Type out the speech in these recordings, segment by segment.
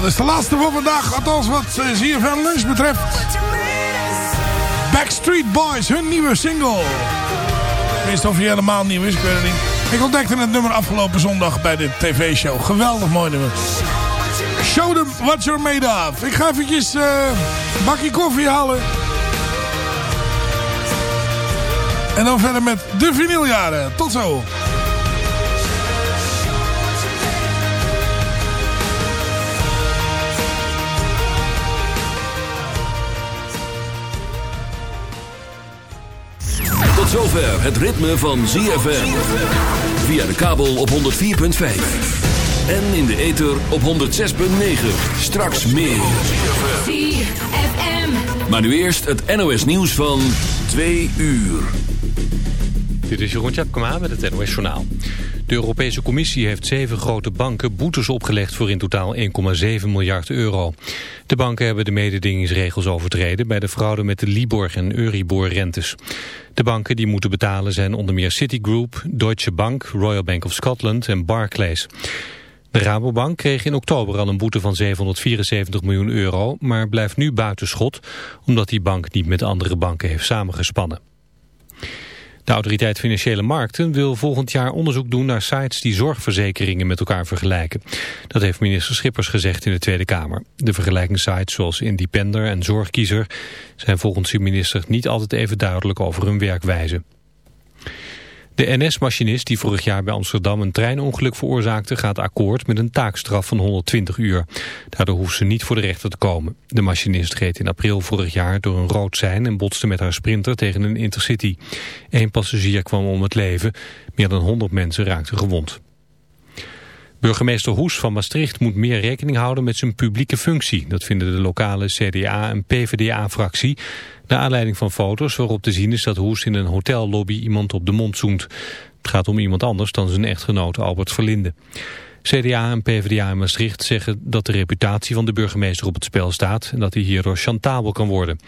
dat is de laatste voor vandaag. Althans wat ZFM Lunch betreft. Backstreet Boys, hun nieuwe single. Tenminste of hij helemaal nieuw is, ik weet het niet. Ik ontdekte het nummer afgelopen zondag bij de tv-show. Geweldig mooi nummer. Show them what you're made of. Ik ga eventjes uh, een bakje koffie halen. En dan verder met de vinyljaren. Tot zo. Het ritme van ZFM. Via de kabel op 104.5. En in de ether op 106.9. Straks meer. ZFM. Maar nu eerst het NOS nieuws van 2 uur. Dit is Jeroen Tjepkema met het NOS Journaal. De Europese Commissie heeft zeven grote banken boetes opgelegd voor in totaal 1,7 miljard euro. De banken hebben de mededingingsregels overtreden bij de fraude met de Libor en Euribor-rentes. De banken die moeten betalen zijn onder meer Citigroup, Deutsche Bank, Royal Bank of Scotland en Barclays. De Rabobank kreeg in oktober al een boete van 774 miljoen euro, maar blijft nu buitenschot omdat die bank niet met andere banken heeft samengespannen. De autoriteit Financiële Markten wil volgend jaar onderzoek doen naar sites die zorgverzekeringen met elkaar vergelijken. Dat heeft minister Schippers gezegd in de Tweede Kamer. De vergelijkingssites zoals Independer en Zorgkiezer zijn volgens de minister niet altijd even duidelijk over hun werkwijze. De NS-machinist die vorig jaar bij Amsterdam een treinongeluk veroorzaakte... gaat akkoord met een taakstraf van 120 uur. Daardoor hoeft ze niet voor de rechter te komen. De machinist reed in april vorig jaar door een rood sein... en botste met haar sprinter tegen een intercity. Eén passagier kwam om het leven. Meer dan 100 mensen raakten gewond. Burgemeester Hoes van Maastricht moet meer rekening houden met zijn publieke functie. Dat vinden de lokale CDA- en PvdA-fractie. De aanleiding van foto's waarop te zien is dat Hoes in een hotellobby iemand op de mond zoent. Het gaat om iemand anders dan zijn echtgenoot Albert Verlinde. CDA en PvdA in Maastricht zeggen dat de reputatie van de burgemeester op het spel staat... en dat hij hierdoor chantabel kan worden.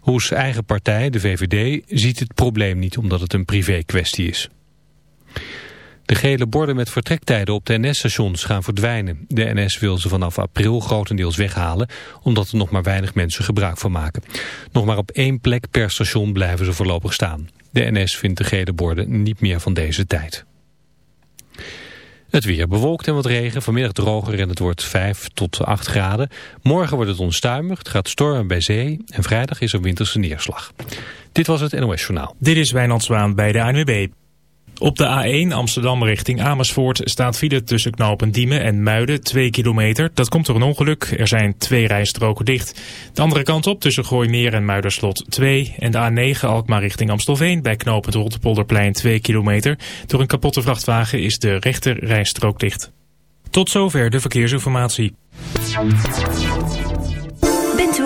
Hoes eigen partij, de VVD, ziet het probleem niet omdat het een privé kwestie is. De gele borden met vertrektijden op de NS-stations gaan verdwijnen. De NS wil ze vanaf april grotendeels weghalen, omdat er nog maar weinig mensen gebruik van maken. Nog maar op één plek per station blijven ze voorlopig staan. De NS vindt de gele borden niet meer van deze tijd. Het weer bewolkt en wat regen, vanmiddag droger en het wordt 5 tot 8 graden. Morgen wordt het onstuimig, het gaat stormen bij zee en vrijdag is er winterse neerslag. Dit was het NOS Journaal. Dit is Wijnand Zwaan bij de ANWB. Op de A1 Amsterdam richting Amersfoort staat file tussen knopen Diemen en Muiden 2 kilometer. Dat komt door een ongeluk. Er zijn twee rijstroken dicht. De andere kant op tussen Gooimeer en Muiderslot 2. En de A9 Alkmaar richting Amstelveen bij knooppunt Rotterpolderplein 2 kilometer. Door een kapotte vrachtwagen is de rechter rijstrook dicht. Tot zover de verkeersinformatie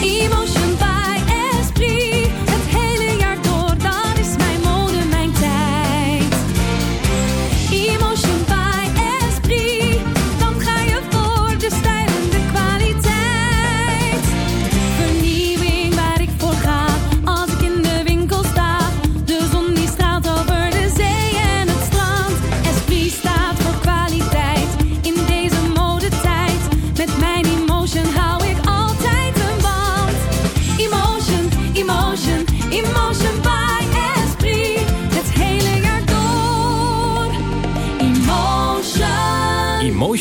Emotional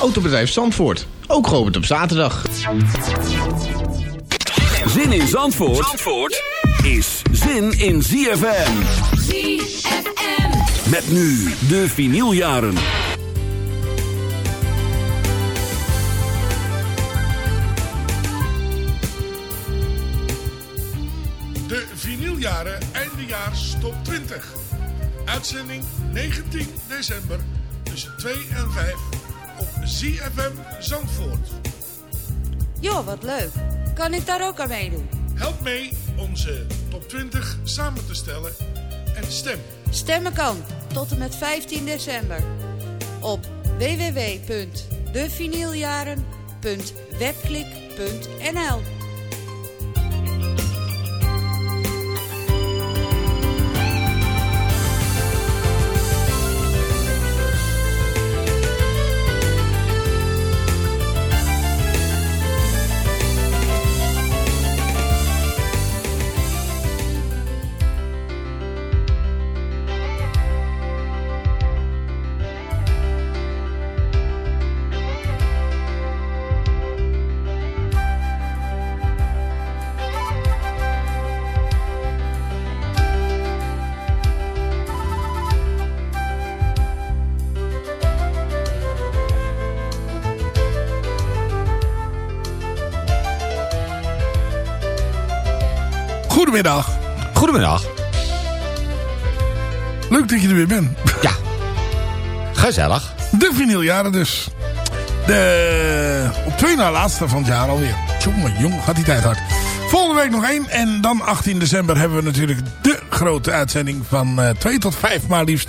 Autobedrijf Zandvoort, ook geopend op zaterdag. Zin in Zandvoort, Zandvoort is zin in ZFM. ZFM. Met nu de vinyljaren. De vinyljaren eindejaars top 20. Uitzending 19 december tussen 2 en 5 op ZFM Zandvoort. Joh, wat leuk. Kan ik daar ook aan meedoen? Help mee onze top 20 samen te stellen en stem. Stemmen kan tot en met 15 december op www.devinyljaren.webklik.nl Goedemiddag. Goedemiddag. Leuk dat je er weer bent. Ja. Gezellig. De vinyljaren dus. De, op twee na laatste van het jaar alweer. Jongen, jong, gaat die tijd hard. Volgende week nog één. En dan 18 december hebben we natuurlijk de grote uitzending van uh, 2 tot 5 maar liefst.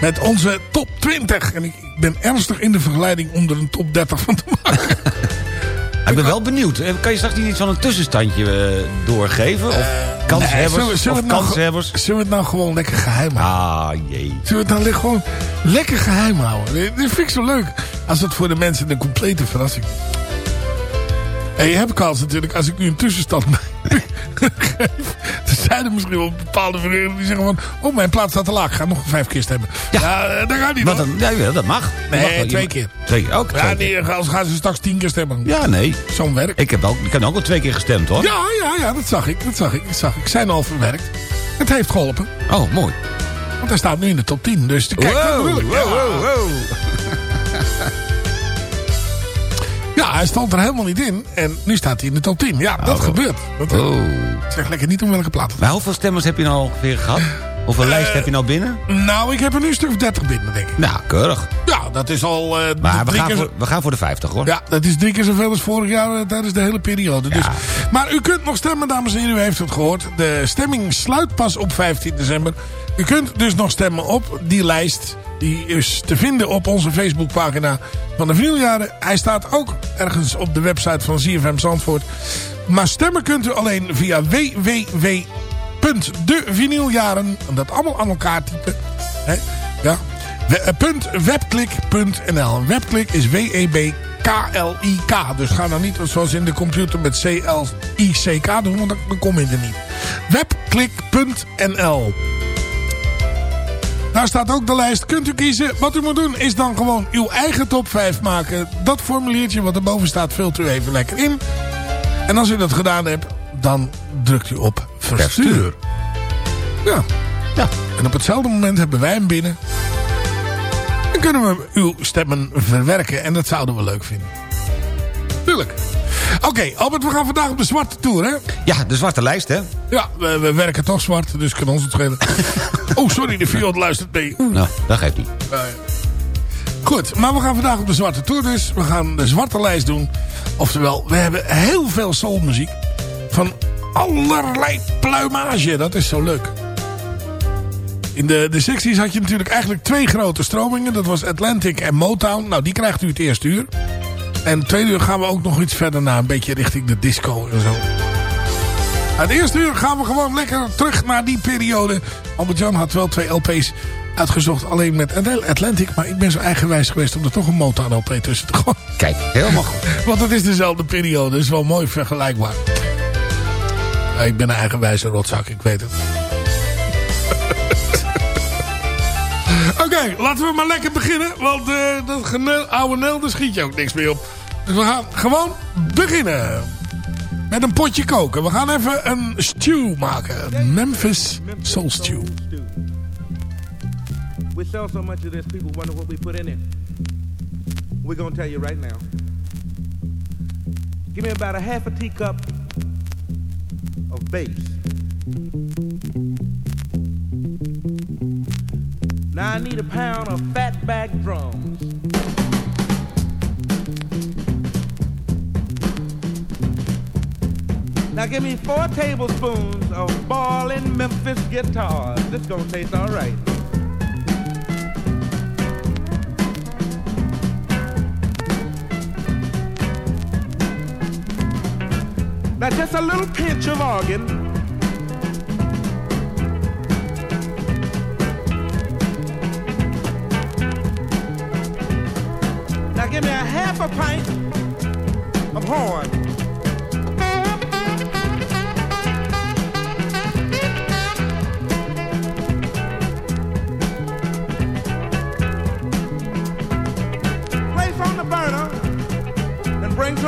Met onze top 20. En ik ben ernstig in de vergelijking om er een top 30 van te maken. Ik ben wel benieuwd. Kan je straks niet iets van een tussenstandje uh, doorgeven? Of kanshebbers? Nee, zullen, zullen of kanshebbers? Nou, zullen we het nou gewoon lekker geheim houden? Ah, jee. Zullen we het nou gewoon lekker geheim houden? Dit vind ik zo leuk. Als het voor de mensen een complete verrassing is. En je hebt kans natuurlijk, als ik nu een tussenstand geef. Zijn er misschien wel bepaalde verenigingen die zeggen van... Oh, mijn plaats staat te laag. Ik ga nog vijf keer stemmen. Ja, ja dat gaat niet. Maar dan, ja, dat mag. Nee, mag twee keer. Twee keer ook. Ja, nee, als gaan ze straks tien keer stemmen. Ja, nee. Zo'n werk. Ik heb, ook, ik heb ook al twee keer gestemd, hoor. Ja, ja, ja, dat zag ik. Dat zag ik. Dat zag ik. Zijn al verwerkt. Het heeft geholpen. Oh, mooi. Want hij staat nu in de top 10. Dus kijk, wow, dat. Wow, wow, wow. Ja, hij stond er helemaal niet in. En nu staat hij in de top 10. Ja, dat Oh. gebeurt. Dat, Oh. Ik zeg lekker niet om welke plaat. Maar hoeveel stemmers heb je nou ongeveer gehad? Hoeveel Eh, lijst heb je nou binnen? Nou, ik heb er nu een stuk of 30 binnen, denk ik. Nou, keurig. Ja, dat is al... eh, Maar we gaan, keer voor, we gaan voor de 50, hoor. Ja, dat is drie keer zoveel als vorig jaar eh, tijdens de hele periode. Dus. Ja. Maar u kunt nog stemmen, dames en heren. U heeft het gehoord. De stemming sluit pas op 15 december. U kunt dus nog stemmen op die lijst. Die is te vinden op onze Facebookpagina van de vinyljaren. Hij staat ook ergens op de website van ZFM Zandvoort. Maar stemmen kunt u alleen via www.devinyljaren. En dat allemaal aan elkaar typen. Hè? Ja. Eh, webklik.nl. Webklik is W-E-B-K-L-I-K. Dus ga nou niet zoals in de computer met C-L-I-C-K doen, want dan, dan kom je er niet. Webklik.nl. Daar staat ook de lijst. Kunt u kiezen. Wat u moet doen is dan gewoon uw eigen top 5 maken. Dat formuliertje wat erboven staat vult u even lekker in. En als u dat gedaan hebt, dan drukt u op verstuur. Ja. ja. En op hetzelfde moment hebben wij hem binnen. Dan kunnen we uw stemmen verwerken. En dat zouden we leuk vinden. Tuurlijk. Oké, Albert, we gaan vandaag op de zwarte tour, hè? Ja, de zwarte lijst, hè? Ja, we, we werken toch zwart, dus kan ons het schelen. oh, sorry, de Fiat luistert mee. Oeh. Nou, dat geeft niet. Uh, goed, maar we gaan vandaag op de zwarte tour dus. We gaan de zwarte lijst doen. Oftewel, we hebben heel veel soulmuziek. Van allerlei pluimage. Dat is zo leuk. In de, de 60s had je natuurlijk eigenlijk twee grote stromingen. Dat was Atlantic en Motown. Nou, die krijgt u het eerste uur. En tweede uur gaan we ook nog iets verder naar. Een beetje richting de disco en zo. Het eerste uur gaan we gewoon lekker terug naar die periode. Albert-Jan had wel twee LP's uitgezocht. Alleen met Atlantic. Maar ik ben zo eigenwijs geweest om er toch een Motown-LP tussen te gooien. Kijk, helemaal goed. Want het is dezelfde periode. Is wel mooi vergelijkbaar. Ja, ik ben een eigenwijze rotzak, ik weet het. Oké, laten we maar lekker beginnen. Want uh, dat oude nel, daar schiet je ook niks meer op. Dus we gaan gewoon beginnen. Met een potje koken. We gaan even een stew maken. Memphis Soul Stew. We sell so much of this, people wonder what we put in it. We're gonna tell you right now. Give me about a half a teacup of bass. Now I need a pound of fatback drums. Now give me four tablespoons of ballin' Memphis guitars. This gonna taste all right. Now just a little pinch of organ. Now give me a half a pint of horn.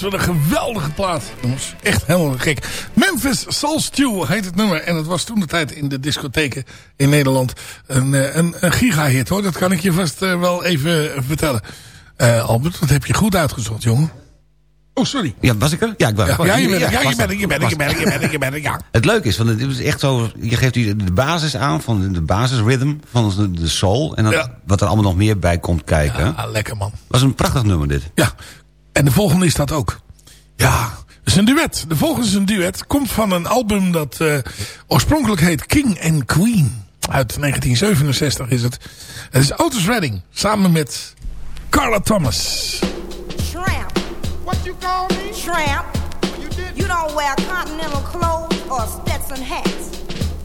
Wat een geweldige plaat. Jongens, echt helemaal gek. Memphis Soul Stew heet het nummer. En het was toen de tijd in de discotheken in Nederland een, eh, een, een gigahit hoor. Dat kan ik je vast eh, wel even vertellen. Eh, Albert, dat heb je goed uitgezocht jongen. Oh, sorry. Ja, was ik er? Ja, ik was Ja, ja, je bent er, ja, je bent er, je bent er, je bent er, je bent er, je bent er, ja. Het leuke is, want het is echt zo... Je geeft de basis aan van de basisrhythm van de, soul. En dan, Ja. wat er allemaal nog meer bij komt kijken. Ah, lekker man. was een prachtig nummer dit. Ja, en de volgende is dat ook. Ja, het is een duet. De volgende is een duet. Komt van een album dat eh, oorspronkelijk heet King and Queen. Uit 1967 is het. Het is Otis Redding. Samen met Carla Thomas. Tramp. What you call me? Tramp. You did. You don't wear continental clothes or Stetson hats.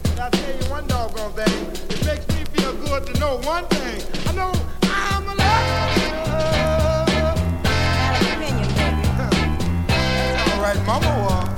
But I'll tell you one doggone thing. It makes me feel good to know one thing. I know I'm alive. Right, mama was.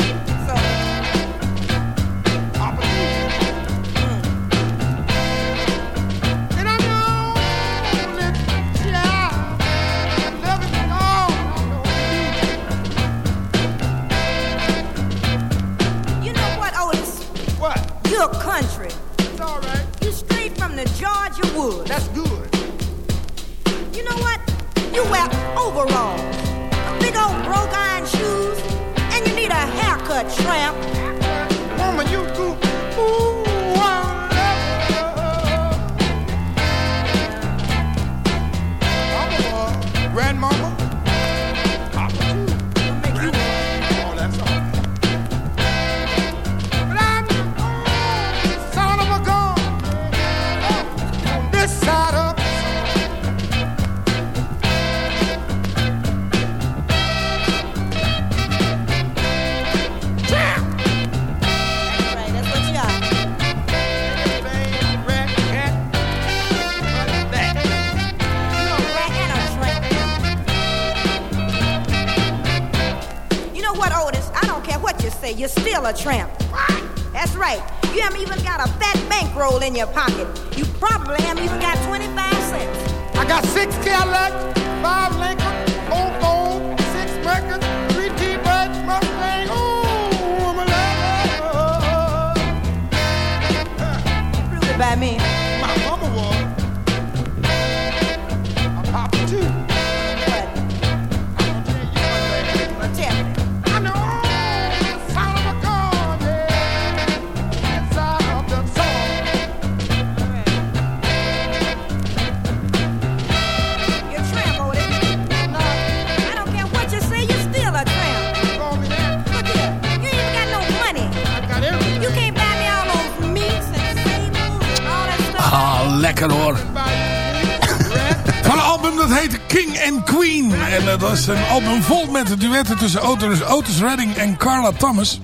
Lekker hoor. Van een album dat heet King and Queen. En dat was een album vol met duetten tussen Otis, Otis Redding en Carla Thomas.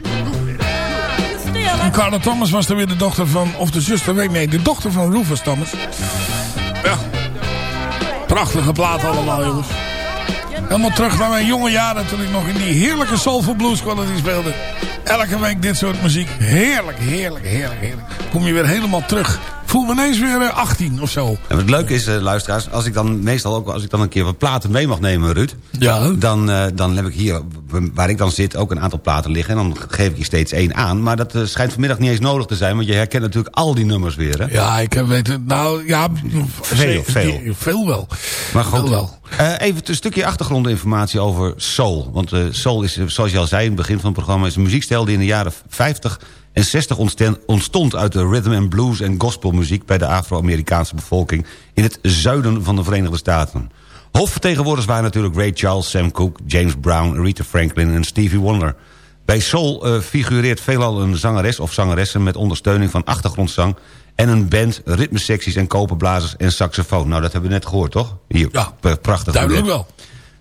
En Carla Thomas was dan weer de dochter van, of de zuster, weet ik nee, de dochter van Rufus Thomas. Ja. Prachtige plaat allemaal, jongens. Helemaal terug naar mijn jonge jaren toen ik nog in die heerlijke Soulful Blues Quality speelde. Elke week dit soort muziek. Heerlijk, heerlijk, heerlijk, heerlijk. Kom je weer helemaal terug. Voel me ineens weer eh, 18 of zo. En wat leuk is, eh, luisteraars, als ik dan meestal ook als ik dan een keer wat platen mee mag nemen, Ruud. Ja. Dan, eh, dan heb ik hier, waar ik dan zit, ook een aantal platen liggen. En dan geef ik je steeds één aan. Maar dat eh, schijnt vanmiddag niet eens nodig te zijn. Want je herkent natuurlijk al die nummers weer. Hè? Ja, ik heb weten, nou ja, Veel, veel. veel wel. Maar goed, wel. Eh, even een stukje achtergrondinformatie over soul. Want eh, soul is, eh, zoals je al zei in het begin van het programma... is een muziekstijl die in de jaren 50 en 60 ontstaan- ontstond... uit de rhythm and blues en gospelmuziek... bij de Afro-Amerikaanse bevolking... in het zuiden van de Verenigde Staten. Hoofdvertegenwoordigers waren natuurlijk Ray Charles, Sam Cooke... James Brown, Rita Franklin en Stevie Wonder. Bij soul eh, figureert veelal een zangeres of zangeressen... met ondersteuning van achtergrondzang... en een band, ritmesecties en koperblazers en saxofoon. Nou, dat hebben we net gehoord, toch? Hier, Ja, prachtig. Duidelijk wel.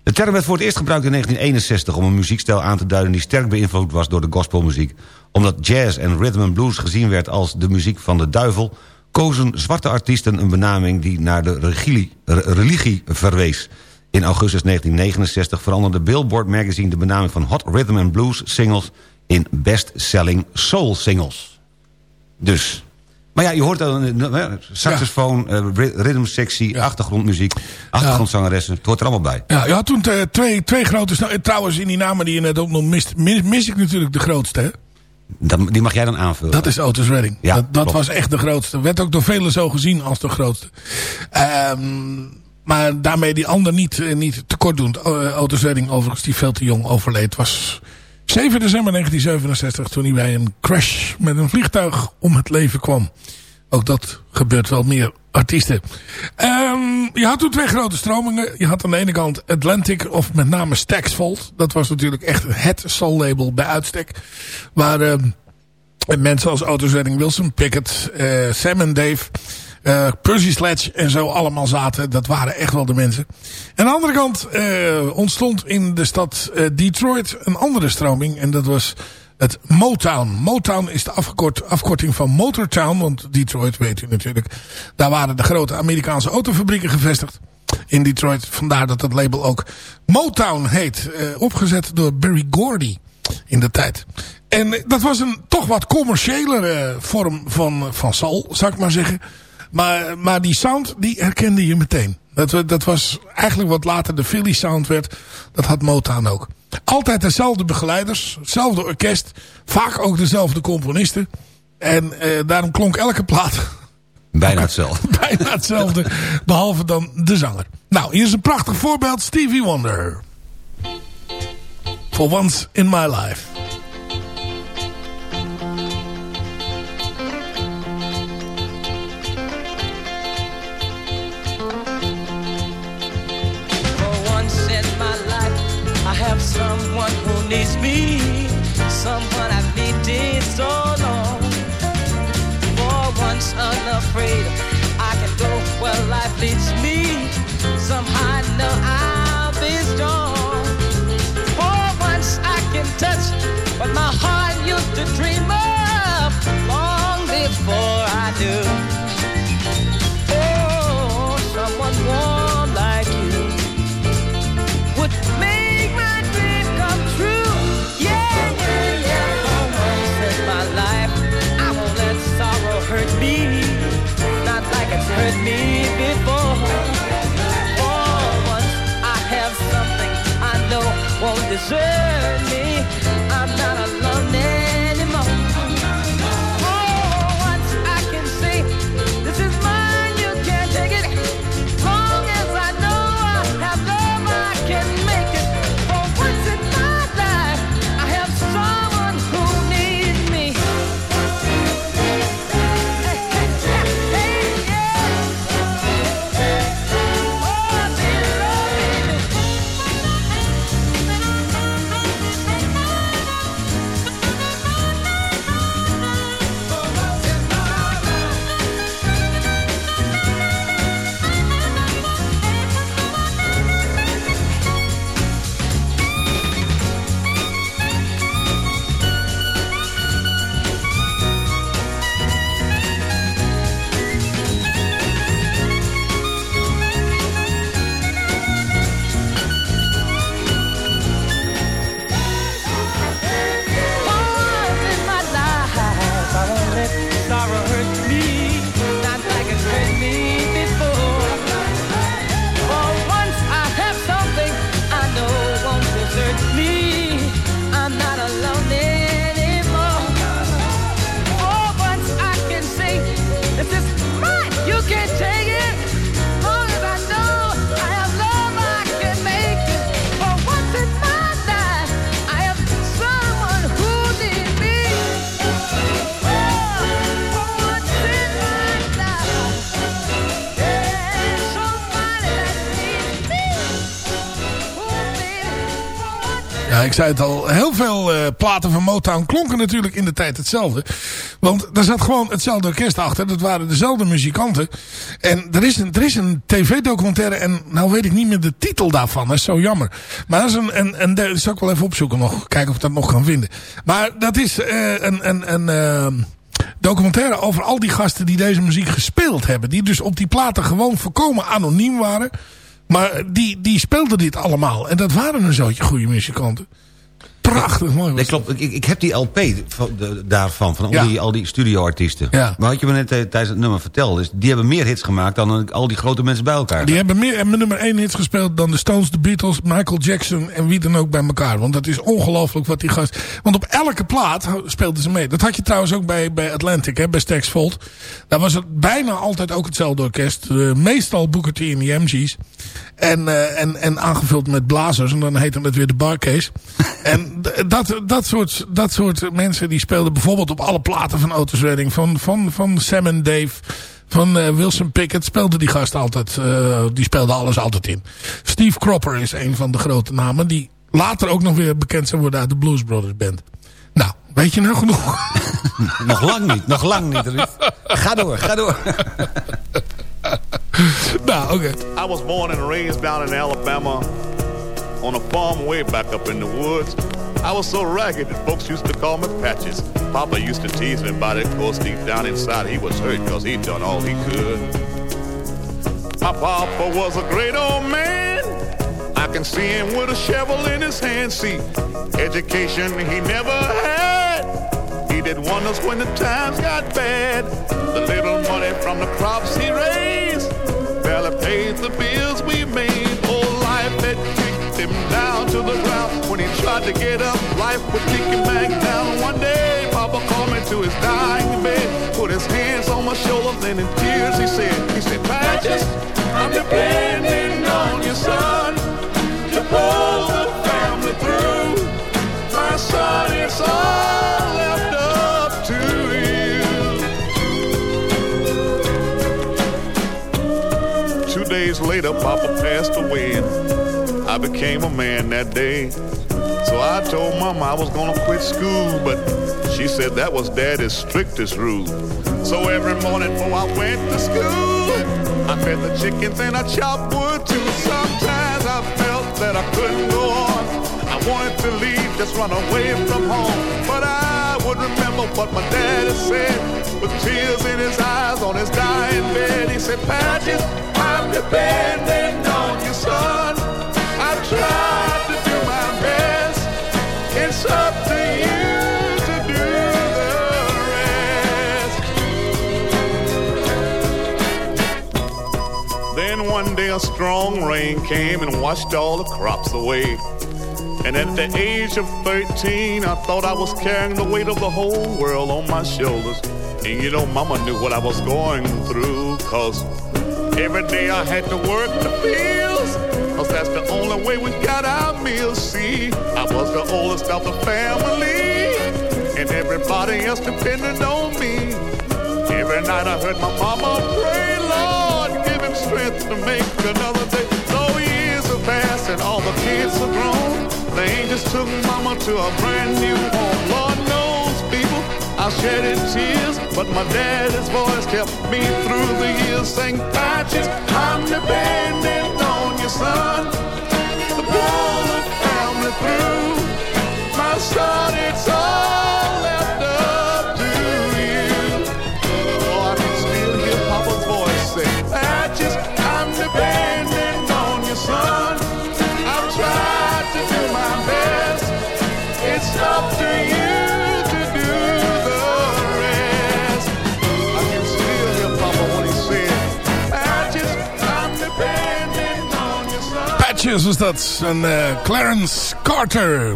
De term werd voor het eerst gebruikt in 1961 om een muziekstijl aan te duiden... die sterk beïnvloed was door de gospelmuziek. Omdat jazz en rhythm and blues gezien werd als de muziek van de duivel... kozen zwarte artiesten een benaming die naar de religie, re- religie verwees. In augustus 1969 veranderde Billboard Magazine de benaming van Hot Rhythm and Blues singles... in Best Selling Soul Singles. Dus... Maar ja, je hoort dan eh, saxofoon, eh, ry- rhythmsectie, achtergrondmuziek, achtergrondzangeressen. Het hoort er allemaal bij. Ja, je had toen eh, twee, twee grote... Trouwens, in die namen die je net ook nog mist... mis, mis ik natuurlijk de grootste, hè? Die mag jij dan aanvullen. Dat is Otis Redding. Ja, dat dat was echt de grootste. Werd ook door velen zo gezien als de grootste. Ehm, maar daarmee die ander niet, eh, niet tekort doen. Uh, Otis Redding overigens, die veel te jong overleed, was 7 december 1967... toen hij bij een crash met een vliegtuig om het leven kwam. Ook dat gebeurt wel meer artiesten. Ehm, je had toen twee grote stromingen. Je had aan de ene kant Atlantic of met name Stax Volt. Dat was natuurlijk echt het soul label bij uitstek. Waar ehm, mensen als Otis Redding, Wilson Pickett, eh, Sam en Dave... eh, Percy Sledge en zo allemaal zaten. Dat waren echt wel de mensen. En aan de andere kant eh, ontstond in de stad Detroit een andere stroming. En dat was het Motown. Motown is de afgekort, afkorting van Motortown. Want Detroit weet u natuurlijk. Daar waren de grote Amerikaanse autofabrieken gevestigd. In Detroit. Vandaar dat het label ook Motown heet. eh, opgezet door Barry Gordy in de tijd. En dat was een toch wat commerciëlere vorm van, van soul, zou ik maar zeggen. Maar, maar die sound, die herkende je meteen. Dat, dat was eigenlijk wat later de Philly sound werd. Dat had Motown ook. Altijd dezelfde begeleiders, hetzelfde orkest. Vaak ook dezelfde componisten. En eh, daarom klonk elke plaat Bijna hetzelfde. bijna hetzelfde. Behalve dan de zanger. Nou, hier is een prachtig voorbeeld. Stevie Wonder. For once in my life. Needs me, someone 是 zei het al. Heel veel eh, platen van Motown klonken natuurlijk in de tijd hetzelfde. Want daar zat gewoon hetzelfde orkest achter. Dat waren dezelfde muzikanten. En er is een, er is een tv-documentaire. En nou weet ik niet meer de titel daarvan. Dat is zo jammer. Maar dat is een... een, een dat zal ik wel even opzoeken nog. Kijken of ik dat nog kan vinden. Maar dat is uh, een... een, een uh, documentaire over al die gasten die deze muziek gespeeld hebben. Die dus op die platen gewoon volkomen anoniem waren. Maar die, die speelden dit allemaal. En dat waren een zootje goede muzikanten. Prachtig mooi. Nee, klopt. Ik, ik heb die LP van, de, daarvan, van al, die, al die studioartiesten. Ja. Maar wat je me net eh, tijdens het nummer vertelde, is, die hebben meer hits gemaakt dan al die grote mensen bij elkaar. Die hebben meer hebben nummer 1 hits gespeeld dan de Stones, de Beatles, Michael Jackson en wie dan ook bij elkaar. Want dat is ongelooflijk wat die gast... Want op elke plaat speelden ze mee. Dat had je trouwens ook bij, bij Atlantic, hè, bij Stax Volt. Daar was het bijna altijd ook hetzelfde orkest. Eh, meestal Booker T en de MG's. En, eh, en, en aangevuld met blazers. En dan heette het weer de Barcase. en dat, dat, soort, dat soort mensen die speelden bijvoorbeeld op alle platen van Otis Redding. Van, van, van Sam en Dave. Van eh, Wilson Pickett speelde die gast altijd. eh, die speelde alles altijd in. Steve Cropper is een van de grote namen. Die later ook nog weer bekend zijn worden uit de Blues Brothers Band. Nou, weet je nou genoeg? nog lang niet, nog lang niet. Ruud. Ga door, ga door. nou, oké. I was born and raised down in Alabama on a farm way back up in the woods. I was so ragged that folks used to call me Patches. Papa used to tease me about it, cause deep down inside he was hurt cause he'd done all he could. My papa was a great old man. I can see him with a shovel in his hand. See, education he never had. He did wonders when the times got bad. The little money from the crops he raised paid the bills we made. Oh, life had kicked him down to the ground. When he tried to get up, life would kick him back down. One day, Papa called me to his dying bed, put his hands on my shoulder, then in tears he said, he said, Patches, I'm depending on you, son, to pull the family through. My son, it's all days later, Papa passed away, and I became a man that day. So I told Mama I was gonna quit school, but she said that was Daddy's strictest rule. So every morning before I went to school, I fed the chickens and I chopped wood too. Sometimes I felt that I couldn't go on. I wanted to leave, just run away from home. But I would remember what my daddy said. With tears in his eyes on his dying bed, he said, Patches, I'm depending on you, son. I tried to do my best. It's up to you to do the rest. Then one day a strong rain came and washed all the crops away. And at the age of 13, I thought I was carrying the weight of the whole world on my shoulders. And you know, Mama knew what I was going through, cause every day I had to work the fields. Cause that's the only way we got our meals. See, I was the oldest of the family, and everybody else depended on me. Every night I heard my mama pray, Lord, give him strength to make another day. Though years have passed and all the kids are grown, they ain't just took mama to a brand new home. Lord knows, people, I shedded tears, but my daddy's voice kept me through the years. Saying, Patches, I'm depending on your son the family through. My son, it's all was dat. Een eh, Clarence Carter.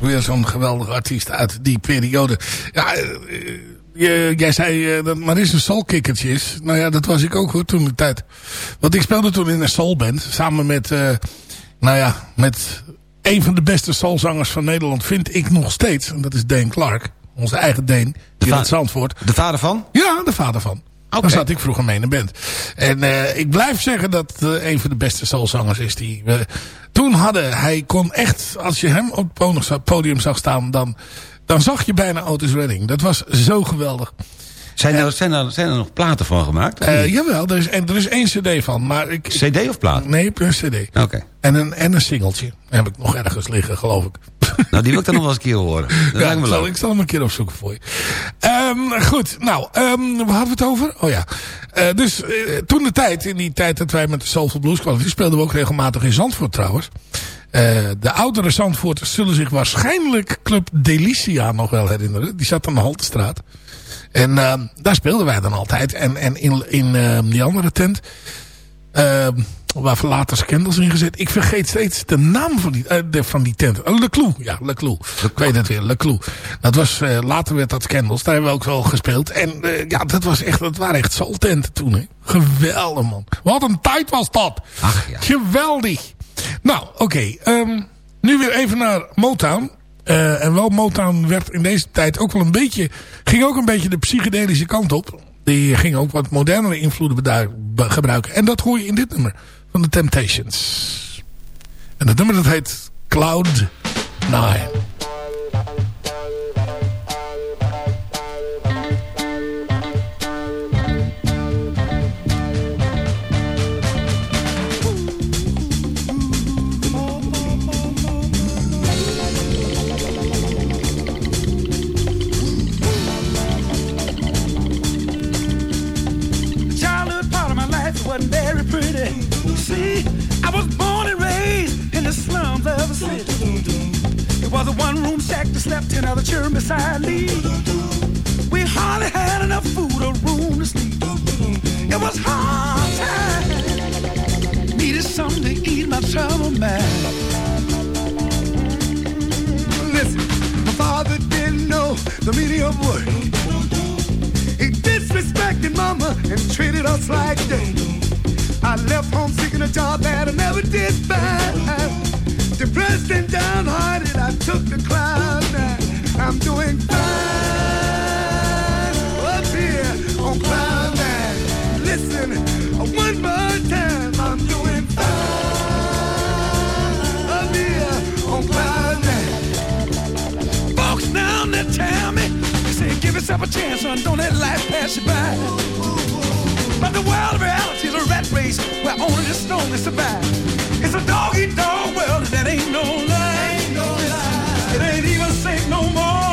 Weer zo'n geweldige artiest uit die periode. Ja, eh, je, jij zei eh, dat Marisse een soulkikkertje is. Nou ja, dat was ik ook hoor, toen de tijd. Want ik speelde toen in een soulband. Samen met, eh, nou ja, met een van de beste soulzangers van Nederland vind ik nog steeds. En dat is Dane Clark. Onze eigen Dane. Hier uit Zandvoort. De vader van? Ja, de vader van. Dan zat ik vroeger mee in de band. En eh, ik blijf zeggen dat uh, een van de beste soulzangers is die we toen hadden. Hij kon echt, als je hem op het podium zag staan, dan, dan zag je bijna Otis Redding. Dat was zo geweldig. Zijn er, zijn, er, zijn er nog platen van gemaakt? Uh, jawel, er is, er is één cd van. Maar ik, cd of plaat? Nee, een cd. Oké. En, een, en een singeltje. heb ik nog ergens liggen, geloof ik. Nou, die wil ik dan nog wel eens een keer horen. Dat ja, ik, zal, ik zal hem een keer opzoeken voor je. Um, goed, nou, um, waar hadden we het over? Oh ja. Uh, dus uh, toen de tijd, in die tijd dat wij met de Soulful Blues kwamen... speelden we ook regelmatig in Zandvoort trouwens. Uh, de oudere Zandvoorters zullen zich waarschijnlijk Club Delicia nog wel herinneren. Die zat aan de Haltestraat. En uh, daar speelden wij dan altijd. En, en in, in die andere tent... Uh, waar later Scandals in gezet. Ik vergeet steeds de naam van die, de, van die tent. Le Clou. Ja, Le Clou. Ik weet het weer. Le Clou. Dat was, later werd dat Scandals. Daar hebben we ook wel gespeeld. En ja, dat, was echt, dat waren echt tenten toen. Hè. Geweldig man. Wat een tijd was dat. Ach, ja. Geweldig. Nou, oké. Okay, um, nu weer even naar Motown. Uh, en wel Motown werd in deze tijd ook wel een beetje... ging ook een beetje de psychedelische kant op. Die ging ook wat modernere invloeden gebruiken. En dat hoor je in dit nummer van de Temptations. En dat nummer dat heet Cloud 9. Was a one-room shack that slept in other children beside me. We hardly had enough food or room to sleep. It was hard time. Needed something to eat my trouble man. Listen, my father didn't know the meaning of work. He disrespected mama and treated us like dirt. I left home seeking a job that I never did find. Depressed and downhearted, I took the cloud nine. I'm doing fine up here on cloud nine. Listen, one more time, I'm doing fine up here on cloud nine. Folks down there tell me, say give yourself a chance, son, don't let life pass you by. The world of reality is a rat race where only the strongest survive. It's a dog eat dog world, and that ain't no lie. Ain't no lie. It ain't even safe no more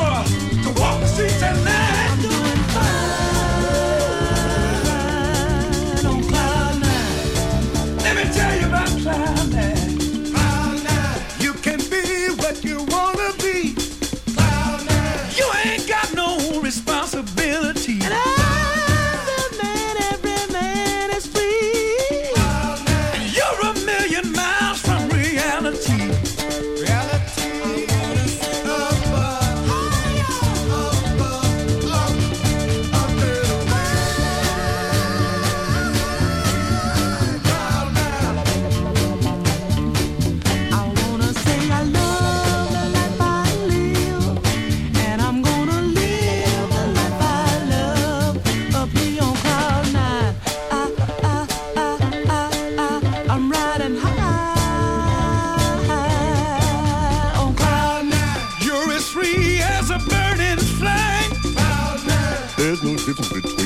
different between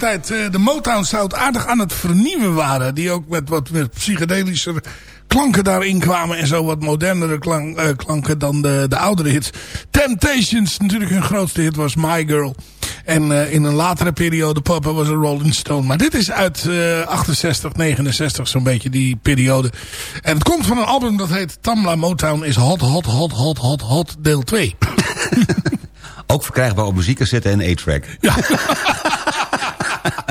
tijd uh, de Motown Sound aardig aan het vernieuwen waren. Die ook met wat meer psychedelischer klanken daarin kwamen en zo. Wat modernere klank, eh, klanken dan de, de oudere hits. Temptations, natuurlijk hun grootste hit was My Girl. En eh, in een latere periode Papa was een Rolling Stone. Maar dit is uit eh 68, 69 zo'n beetje die periode. En het komt van een album dat heet Tamla Motown is Hot, Hot, Hot, Hot, Hot, Hot, deel 2. Ook verkrijgbaar op muziekcassette en A-track. ja,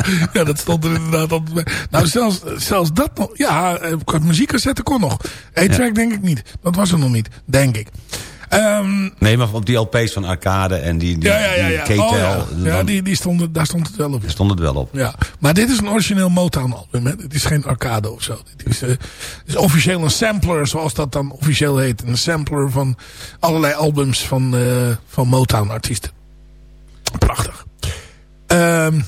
dat stond er inderdaad bij. Nou, zelfs, zelfs dat nog. Ja, eh, muziekcassette kon nog. A-track denk ik niet. Dat was er nog niet, denk ik. Ehm, Nee, maar op die LP's van Arcade en die, die, ja, ja, ja. ja. Oh, ja. ja die, die stonden, daar stond het wel op. stond het wel op. Ja, maar dit is een origineel Motown album. Hè? Het is geen arcade of zo. Dit is, eh, het is officieel een sampler, zoals dat dan officieel heet. Een sampler van allerlei albums van, eh, van Motown artiesten. Prachtig. Ehm,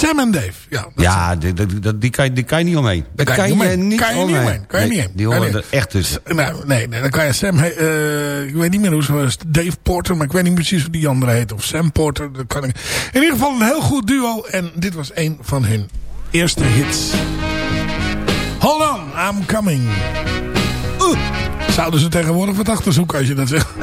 Sam en Dave. Ja, dat Ja, die, die, die, die kan, je- die kan je niet omheen. Daar kan je niet omheen. Kan je niet omheen. Kan je Nee, niet heen. Die horen er echt tussen. Nou, nee, nee, dan kan je Sam... eh, ik weet niet meer hoe ze was. Dave Porter, maar ik weet niet precies hoe die andere heet. Of Sam Porter. Dat kan ik. In ieder geval een heel goed duo. En dit was een van hun eerste hits. Hold on, I'm coming. Oeh, zouden ze tegenwoordig wat achterzoeken als je dat zegt.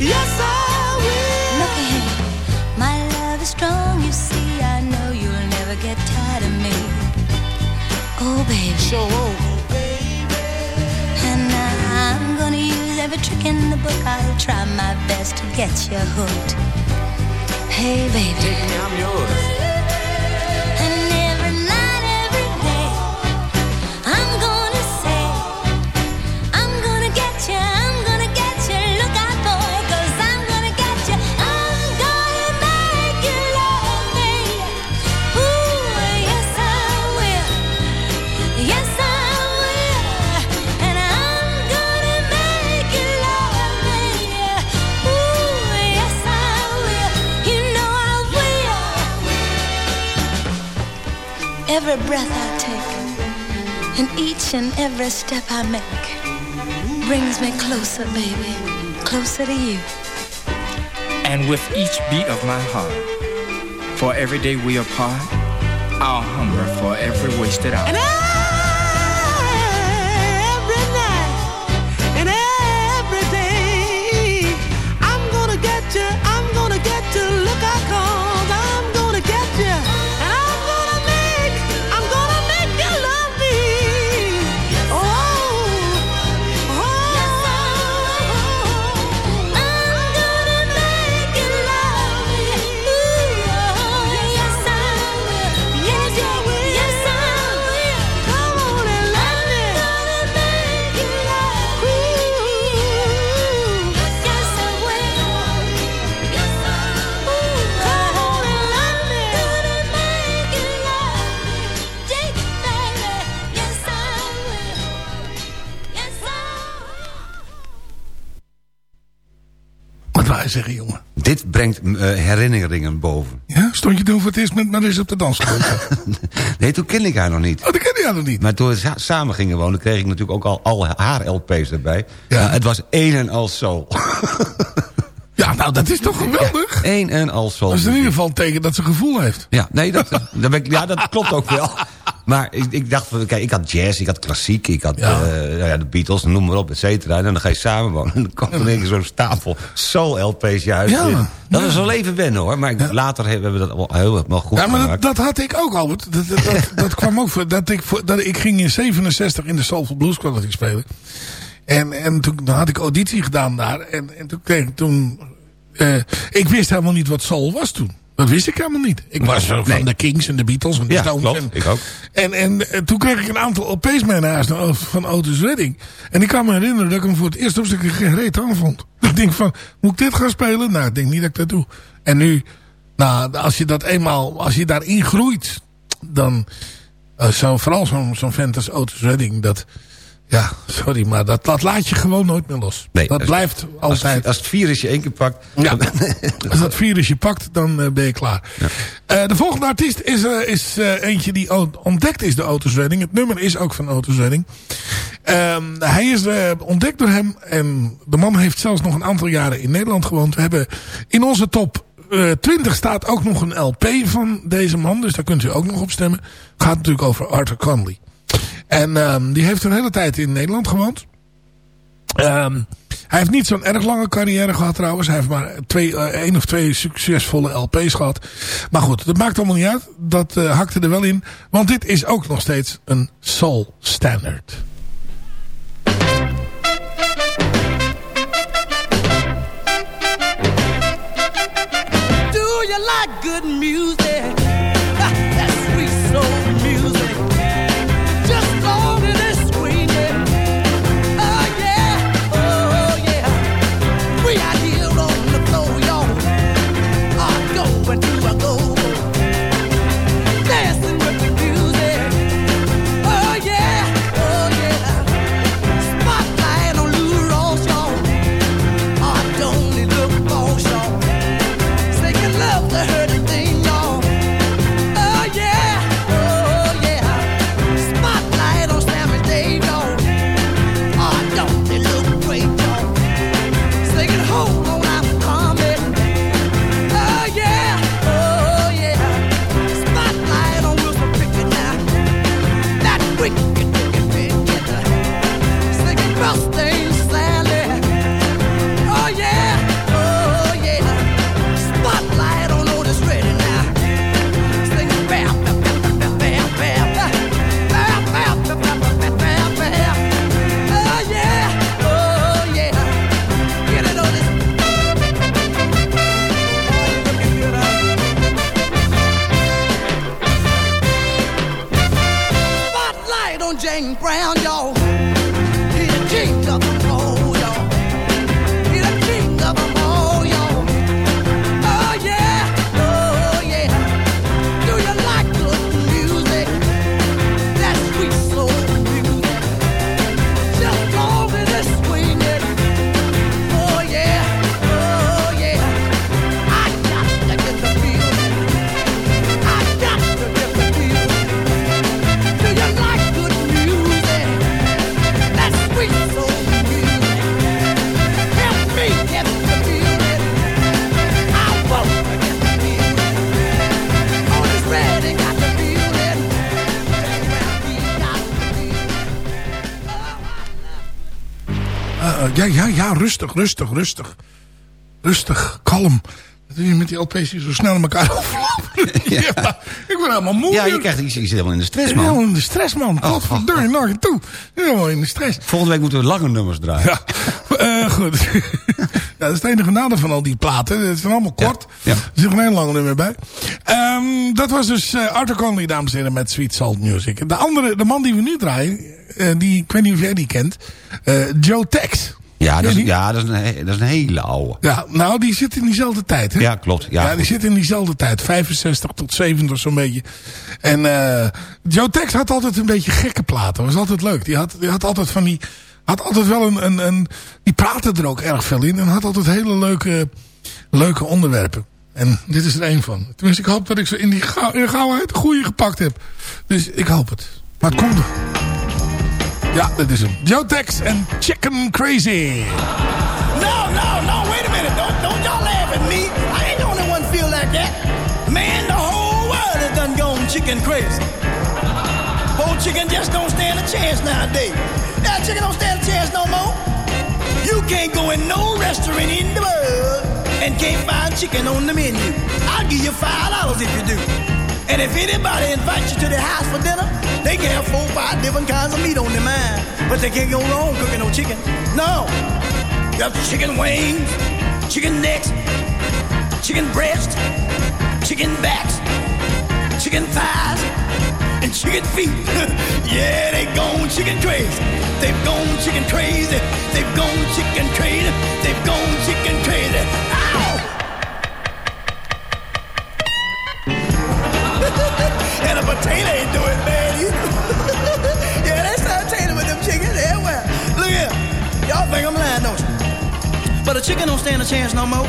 Yes, I will. Look ahead, my love is strong. You see, I know you'll never get tired of me. Oh, baby. So, oh, And I'm gonna use every trick in the book. I'll try my best to get you hooked. Hey, baby. Take me, I'm yours. Every breath I take, and each and every step I make brings me closer, baby, closer to you. And with each beat of my heart, for every day we are apart, I'll hunger for every wasted hour. Zeggen, jongen? Dit brengt eh, herinneringen boven. Ja, stond je toen voor het eerst met Maris op de dansvloer? Nee, toen kende ik haar nog niet. Oh, kende jij nog niet? Maar toen we sa- samen gingen wonen, kreeg ik natuurlijk ook al, al haar LP's erbij. Ja. het was één en al soul. Ja, nou, dat is toch geweldig? Eén en al soul. Dat is in ieder geval een teken dat ze gevoel heeft. Ja, nee, dat, dat ben ik, ja, dat klopt ook wel. Maar ik, ik dacht, van, kijk, ik had jazz, ik had klassiek, ik had Ja. eh, nou ja, de Beatles, noem maar op, et cetera. En dan ga je samen wonen en dan komt er in één keer zo'n stapel soul-LP's juist Ja. in. Dat was wel even wennen hoor, maar ik- later hebben we dat wel heel wel goed Ja, maar dat, had ik ook, Albert. Dat, dat, dat, dat kwam ook voor. Dat ik, voor dat ik ging in 67 in de Soulful Blues Quality spelen. En, en toen dan had ik auditie gedaan daar. En, en toen kreeg ik toen... eh, ik wist helemaal niet wat soul was toen. Dat wist ik helemaal niet. Ik was zo van de Kings en de Beatles en de Ja, Stones. klopt, en, ik ook. En, en, eh, toen kreeg ik een aantal LP's mee naar huis van- Otis Redding. En ik kan me herinneren dat ik hem voor het eerst hoofdstuk geen reet aan vond. Ik denk van, moet ik dit gaan spelen? Nou, ik denk niet dat ik dat doe. En nu, nou, als je dat eenmaal, als je daarin groeit, dan, zo, vooral zo'n zo'n vent als Otis Redding, dat, ja, sorry, maar dat, dat laat je gewoon nooit meer los. Nee, dat als- blijft Als, altijd. als het virusje één keer pakt... Ja. Als dat virus je pakt, dan eh, ben je klaar. Eh, de volgende artiest is, eh, is eentje die ontdekt is de Otis Redding. Het nummer is ook van Otis Redding. Ehm, hij is ontdekt door hem. En de man heeft zelfs nog een aantal jaren in Nederland gewoond. We hebben in onze top eh, 20 staat ook nog een LP van deze man. Dus daar kunt u ook nog op stemmen. Het gaat natuurlijk over Arthur Conley. En ehm, die heeft een hele tijd in Nederland gewoond. Ehm, hij heeft niet zo'n erg lange carrière gehad trouwens. Hij heeft maar twee, eh, één of twee succesvolle LP's gehad. Maar goed, dat maakt allemaal niet uit. Dat eh, hakte er wel in. Want dit is ook nog steeds een soul standard. Do you like good music? Rustig, rustig, rustig. Rustig, kalm. Dat doe je met die LP's die zo snel in elkaar overlopen. Ja. ik ben helemaal moe. Ja, je krijgt iets, helemaal in de stress, Ik ben man. helemaal in de stress, man. Oh, Godverdomme, nog een toe. Helemaal in de stress. Volgende week moeten we lange nummers draaien. Ja, eh, goed. ja, dat is het enige nadeel van al die platen. Het zijn allemaal kort. Ja. Er zit een heel lang nummer bij. Ehm, dat was dus eh, Arthur Conley, dames en heren, met Sweet Salt Music. De andere, de man die we nu draaien, eh, die, ik weet niet of jij die kent. Joe Tex. Ja, dat is, ja dat, is een, dat is een hele oude. Ja, nou, die zit in diezelfde tijd. Hè? Ja, klopt. Ja, Ja, die goed. zit in diezelfde tijd. 65 tot 70 zo'n beetje. En eh Joe Tex had altijd een beetje gekke platen. was altijd leuk. Die had, die had altijd van die... Had altijd wel een, een, een... Die praatte er ook erg veel in. En had altijd hele leuke, leuke onderwerpen. En dit is er één van. Tenminste, ik hoop dat ik ze in die gauw, in de gauwheid de goede gepakt heb. Dus ik hoop het. Maar het komt er. Ja, dit is hem. Joe Tex en Chicken Crazy. No, no, no, wait a minute. Don't, don't y'all laugh at me. I ain't the only one feel like that. Man, the whole world has done gone chicken crazy. Poor chicken just don't stand a chance nowadays. That chicken don't stand a chance no more. You can't go in no restaurant in the world and can't find chicken on the menu. I'll give you five dollars if you do. And if anybody invites you to their house for dinner, they can have four, five different kinds of meat on their mind. But they can't go wrong cooking no chicken. No. You have chicken wings, chicken necks, chicken breast, chicken backs, chicken thighs, and chicken feet. yeah, they gone chicken crazy. They've gone chicken crazy. They've gone chicken crazy. They've gone chicken crazy. Ow! A ain't doing bad either. yeah, they start potato with them chickens everywhere. Look here. Y'all think I'm lying, don't you? But a chicken don't stand a chance no more.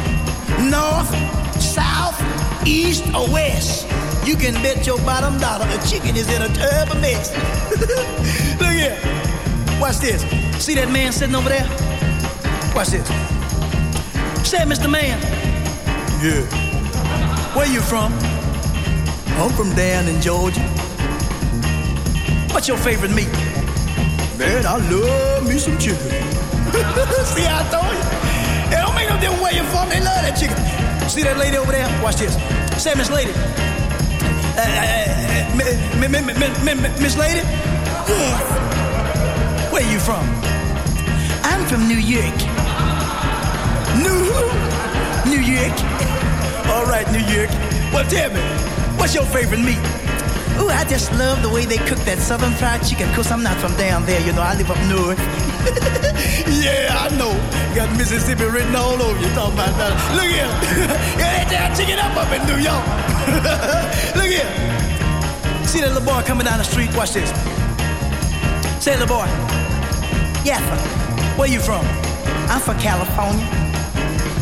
North, south, east, or west. You can bet your bottom dollar a chicken is in a terrible mess. Look here. Watch this. See that man sitting over there? Watch this. Say, Mr. Man. Yeah. Where you from? I'm from down in Georgia. What's your favorite meat? Man, I love me some chicken. See how I told you? It don't make no difference where you're from. They love that chicken. See that lady over there? Watch this. Say, Miss Lady. Uh, uh, uh, mi- Miss Lady? Yes. Where you from? I'm from New York. New New York. All right, New York. Well, tell me, what's your favorite meat? Ooh, I just love the way they cook that southern fried chicken. Cause I'm not from down there, you know, I live up north. yeah, I know. Got Mississippi written all over you talking about that. Look here. yeah, they tear chicken up up in New York. Look here. See that little boy coming down the street? Watch this. Say, little boy. Yeah, where you from? I'm from California.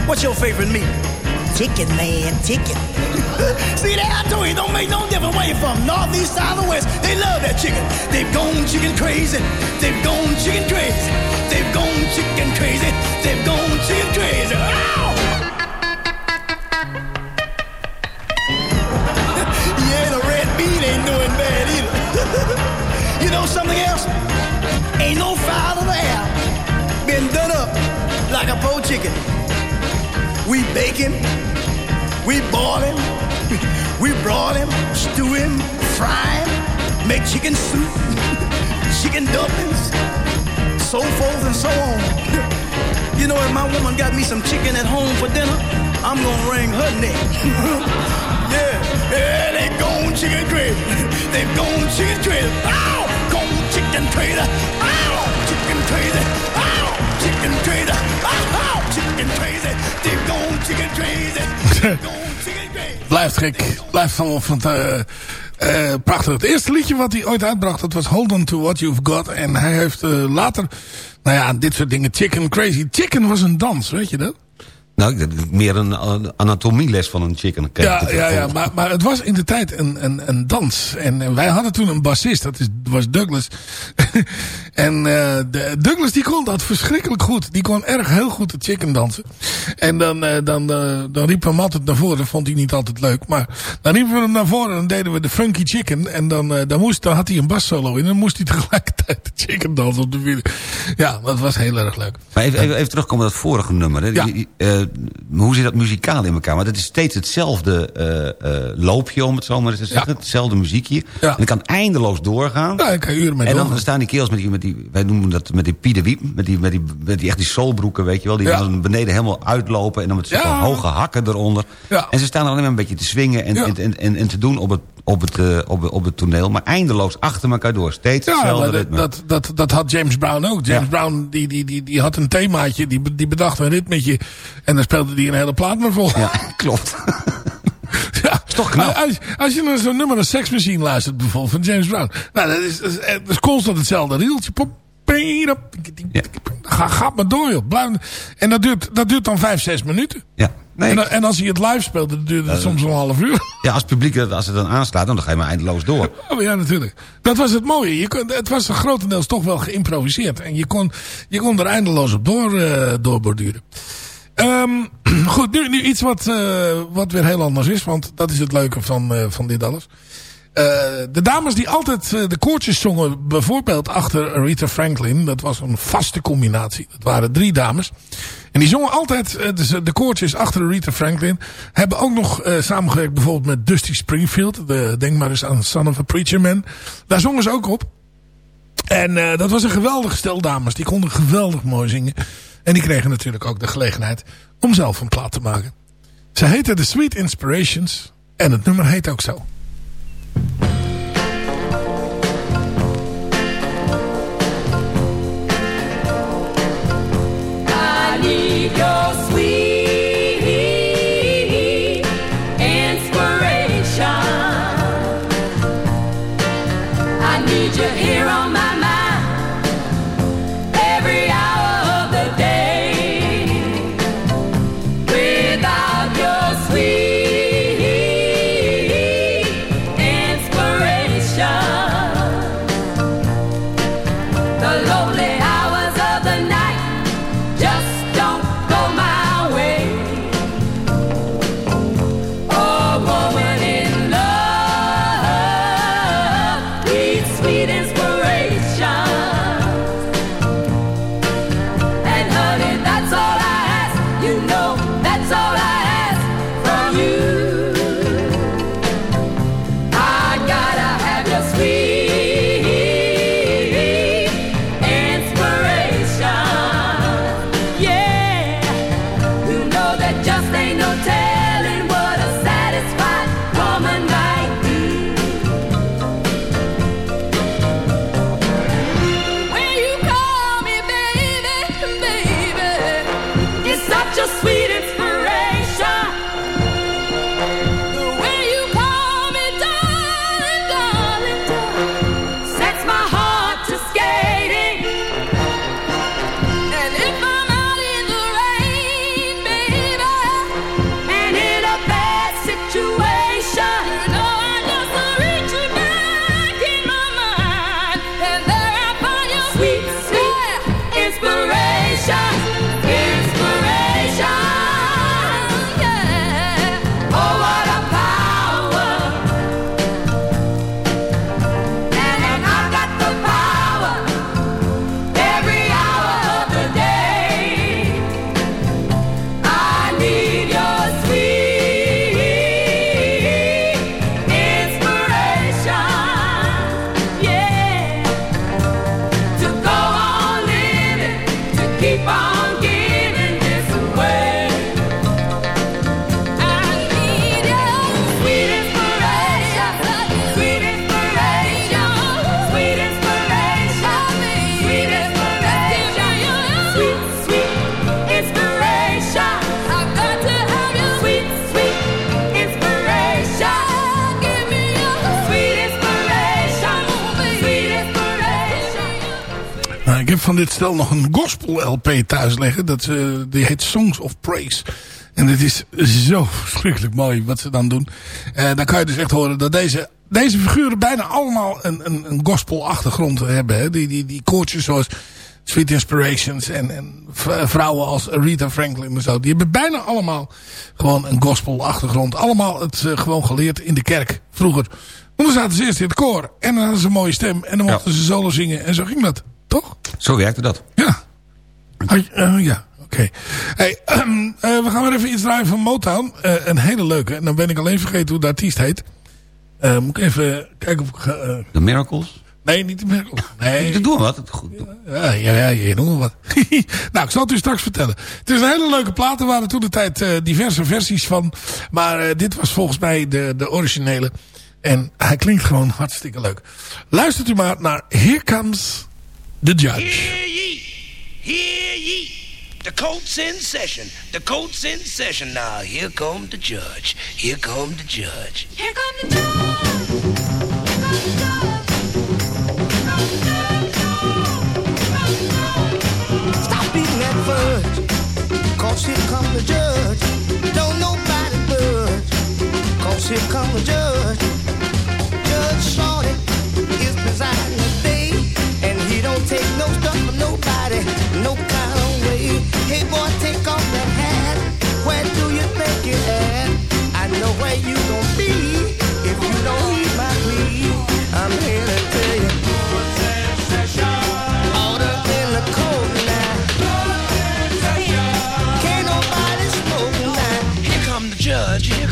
What's your favorite meat? Chicken, man, chicken. See that? I told you, don't make no difference where you from. North, east, south, or west. They love that chicken. They've gone chicken crazy. They've gone chicken crazy. They've gone chicken crazy. They've gone chicken crazy. Ow! yeah, the red ain't doing bad either. you know something else? Ain't no fowl in the air been done up like a poached chicken. We him, we boil him, we broil him, stew him, fry him, make chicken soup, chicken dumplings, so forth and so on. you know, if my woman got me some chicken at home for dinner, I'm gonna wring her neck. yeah, yeah, they gone chicken crazy. They gone chicken crazy. Ow! Chicken crazy. Ow! Chicken crazy. Ow! Chicken crazy. Ow! Chicken crazy. They gone chicken crazy. Blijft gek. Blijft van uh, uh, prachtig. Het eerste liedje wat hij ooit uitbracht, dat was Hold On To What You've Got. En hij heeft uh, later, nou ja, dit soort dingen, Chicken Crazy. Chicken was een dans, weet je dat? Nou, meer een anatomieles van een chicken. Ja, ja, ja maar, maar het was in de tijd een, een, een dans. En wij hadden toen een bassist, dat is, was Douglas. en eh, de, Douglas die kon dat verschrikkelijk goed. Die kon erg heel goed het chicken dansen. En dan, eh, dan, eh, dan riepen we hem altijd naar voren. Dat vond hij niet altijd leuk. Maar dan riepen we hem naar voren en dan deden we de funky chicken. En dan, dan, moest, dan had hij een bassolo in. En dan moest hij tegelijkertijd de chicken dansen op de video. Ja, dat was heel erg leuk. Maar even, even, even terugkomen op dat vorige nummer. Hè. Eh, hoe zit dat muzikaal in elkaar? Want het is steeds hetzelfde eh, eh, loopje, om het zo maar te zeggen. Hetzelfde muziekje. En het kan eindeloos doorgaan. Ja, ik kan uren mee en dan staan die kerels met die, met die, wij noemen dat met die Piede Wiep, met die, met die, met die echt die soulbroeken, weet je wel. Die dan beneden helemaal uitlopen en dan met Ja. hoge hakken eronder. En ze staan er alleen maar een beetje te swingen en, en, en, en, en te doen op het, op, het, eh, op, op het toneel. Maar eindeloos achter elkaar door. Steeds Ja, hetzelfde dat, ritme. dat, dat, dat had James Brown ook. James Ja. Brown die, die, die, die had een themaatje, die, die bedacht een ritmetje. En dan speelde hij een hele plaat maar vol. Ja, klopt. ja. is toch knap. Als, als je naar zo'n nummer als Sex Machine luistert bijvoorbeeld van James Brown. Nou, dat is, dat is, dat is constant hetzelfde rieltje. Pop, peerop, Ga, gaat maar door, joh. Blijf, en dat duurt, dat duurt dan vijf, zes minuten. Ja. Nee, en, en als hij het live speelt, dan duurt het soms een half uur. ja, als het publiek als het dan aanslaat, dan ga je maar eindeloos door. Oh, ja, natuurlijk. Dat was het mooie. Je kon, het was grotendeels toch wel geïmproviseerd. En je kon, je kon er eindeloos op door, eh doorborduren. Ehm, goed, nu, iets wat, eh, wat weer heel anders is. Want dat is het leuke van, eh, van dit alles. Eh, de dames die altijd de koortjes zongen, bijvoorbeeld achter Aretha Franklin. Dat was een vaste combinatie. Dat waren drie dames. En die zongen altijd de, de koortjes achter Aretha Franklin. Hebben ook nog samengewerkt bijvoorbeeld met Dusty Springfield. De, denk maar eens aan Son of a Preacher Man. Daar zongen ze ook op. En dat was een geweldig stel dames. Die konden geweldig mooi zingen. En die kregen natuurlijk ook de gelegenheid om zelf een plaat te maken. Ze heette The Sweet Inspirations. En het nummer heet ook zo. Need your sweet need here on my van dit stel nog een gospel LP thuis liggen. Dat, eh, die heet Songs of Praise. En het is zo verschrikkelijk mooi wat ze dan doen. Eh dan kan je dus echt horen dat deze, deze figuren bijna allemaal een, een, een gospel achtergrond hebben. Hè? Die, die, die koortjes zoals Sweet Inspirations en, en vrouwen als Rita Franklin en zo. Die hebben bijna allemaal gewoon een gospel achtergrond. Allemaal het eh, gewoon geleerd in de kerk vroeger. Want dan zaten ze eerst in het koor. En dan hadden ze een mooie stem. En dan mochten ze solo zingen. En zo ging dat. Toch? Zo werkte dat. Je- eh, ja, oké. Hey, ehm, eh, we gaan weer even iets draaien van Motown. Eh, een hele leuke. En dan ben ik alleen vergeten hoe de artiest heet. Moet ik even kijken of ik... ga, De Miracles? nee, niet de Miracles. Nee. Dat doen wat. Goed. Ja, ja, ja, je noemt wat. nou, ik zal het u straks vertellen. Het is een hele leuke plaat. Er waren toen de tijd diverse versies van. Maar dit was volgens mij de, de originele. En hij klinkt gewoon hartstikke leuk. Luistert u maar naar Here Comes the Judge. Hear ye, hear ye. The court's in session. The court's in session now. Here come the judge. Here come the judge. Here come the Stop beating that fudge, cause here come the judge. Don't nobody budge, cause here come the judge. Judge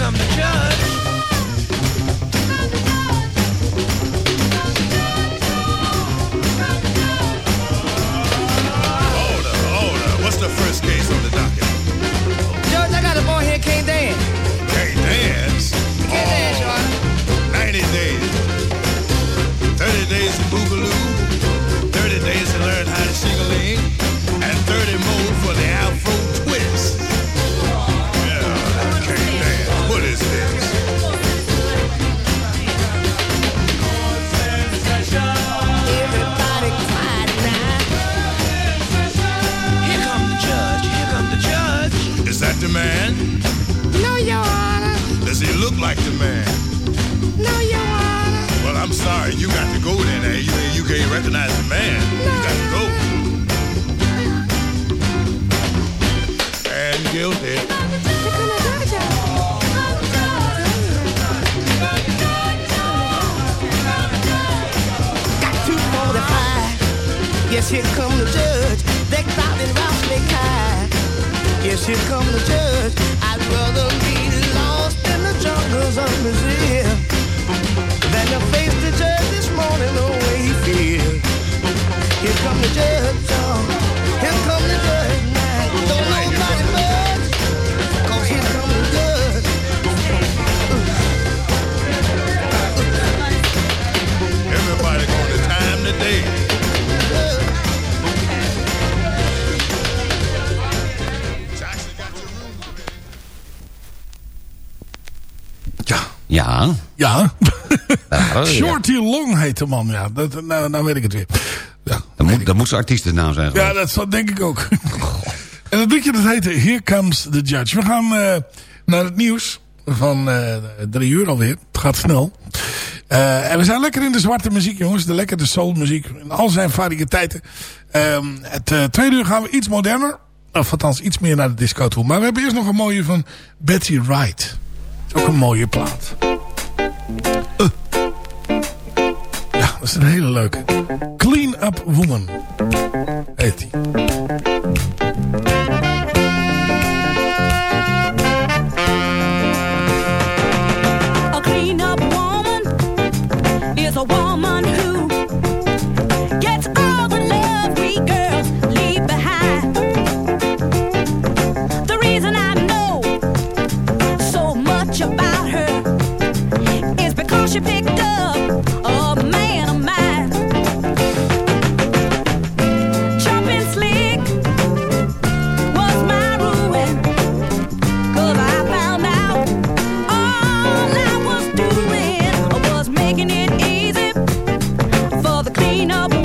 judge. Here come the judge. Here come the judge. Decked out in rattlesnake high. Yes, here come the judge. I'd rather be lost in the jungles of Brazil than to face the judge this morning the way he feels. Here come the judge, Ja. Ja. ja. Shorty Long heet de man. Ja, dat, nou, nou weet ik het weer. Dat moet, dat moet zijn artiestennaam zijn. Ja, dat zal- denk ik ook. en dat liedje dat heette Here Comes the Judge. We gaan eh, naar het nieuws van eh, drie uur alweer. Het gaat snel. Eh, en we zijn lekker in de zwarte muziek, jongens. De lekkere soulmuziek in al zijn variëteiten. Ehm, het tweede uur gaan we iets moderner. Of althans iets meer naar de disco toe. Maar we hebben eerst nog een mooie van Betty Wright. Dat is ook een mooie plaat. Dat is een hele leuke. Clean Up Woman. Heet die. queen of